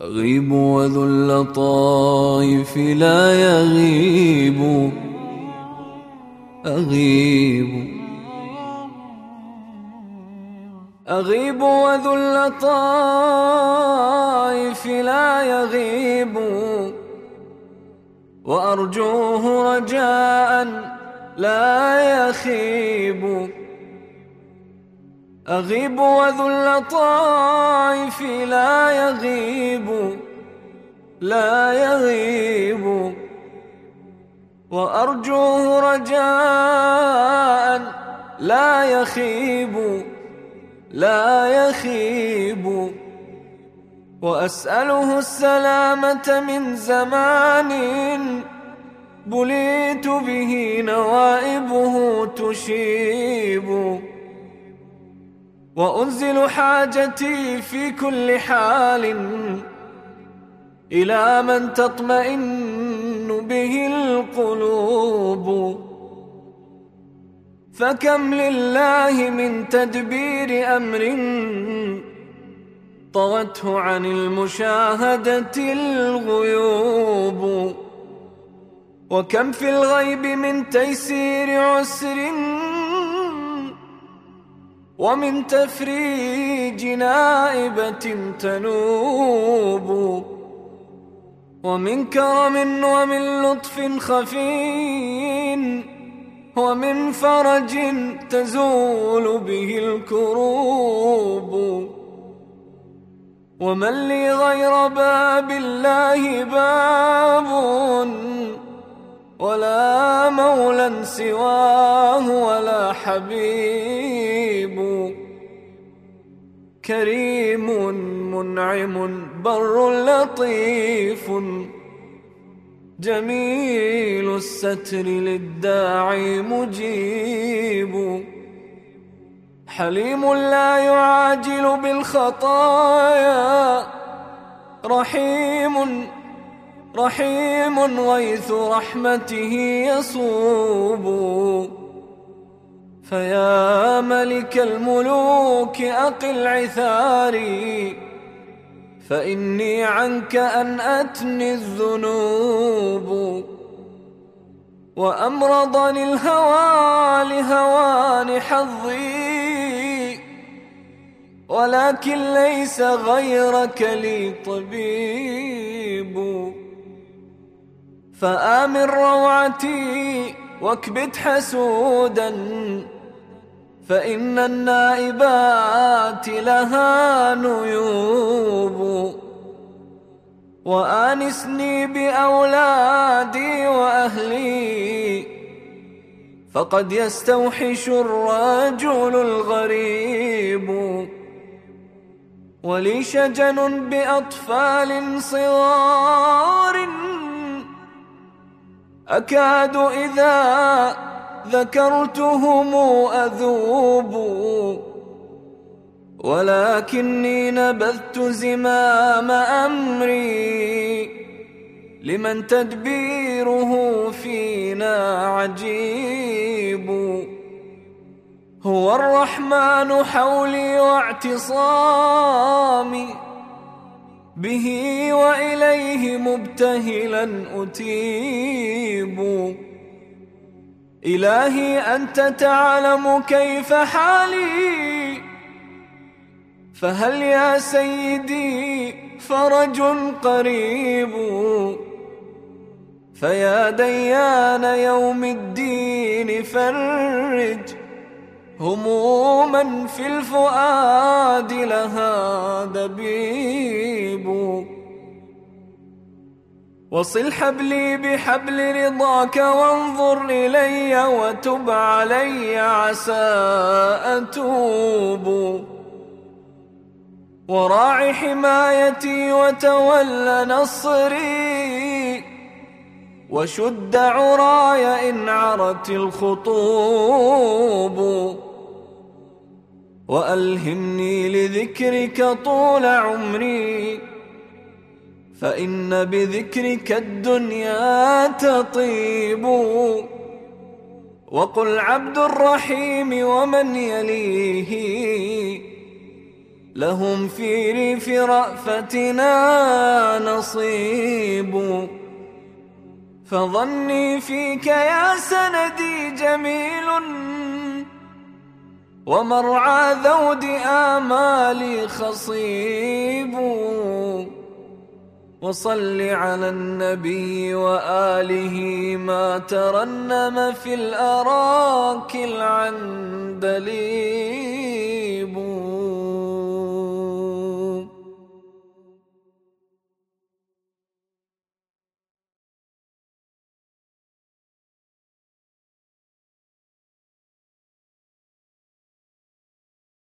أغيب وذو اللطائف لا يغيب. أغيب. أغيب وذو اللطائف لا يغيب. وأرجوه رجاء لا يخيب. أغيب وذو اللطائف لا يغيب لا يغيب. وأرجوه رجاء لا يخيب لا يخيب. وأسأله السلامة من زمان بليت به نوائبه تشيب. وأنزل حاجتي في كل حال إلى من تطمئن به القلوب فكم لله من تدبير أمر طوته عن المشاهدة الغيوب وكم في الغيب من تيسير عسر ومن تفريج نائبة تنوب ومن كرم ومن لطف خفي ومن فرج تزول به الكروب ومن لي غير باب الله باب ولا مولى سواه ولا حبيب كريم منعم، بر لطيف. جميل الستر للداعي مجيب. حليم لا يعاجل بالخطايا. رحيم رحيم غيث رحمته يصوب. فيا ملك الملوك أقل عثاري فإني عنك أن أتني الذنوب وأمرضني الهوى لهوان حظي ولكن ليس غيرك لي طبيب فآمن روعتي واكبت حسودا فإن النائبات لها نيوب. وآنسني بأولادي وأهلي. فقد يستوحش الرجل الغريب. ولي شجن بأطفال صغار. أكاد إذا ذكرتهم أذوب، ولكني نبذت زمام أمري لمن تدبيره فينا عجيب. هو الرحمن حولي واعتصامي به وإليه مبتهلا أتيب. إلهي، أنت تعلم كيف حالي. فهل يا سيدي فرج قريب؟ فيا ديان يوم الدين فرج. هموما في الفؤاد لها دبيب. وصل حبلي بحبل رضاك وانظر إلي وتب علي عسى أتوب وراعي حمايتي وتول نصري وشد عراي إن عرت الخطوب. وألهمني لذكرك طول عمري فإن بذكرك الدنيا تطيب وقل عبد الرحيم ومن يليه لهم في ريف رأفتنا نصيب فظني فيك يا سندي جميل ومرعى ذود آمالي خصيب وصل على النبي وآله ما ترنم في الأراك العندليب.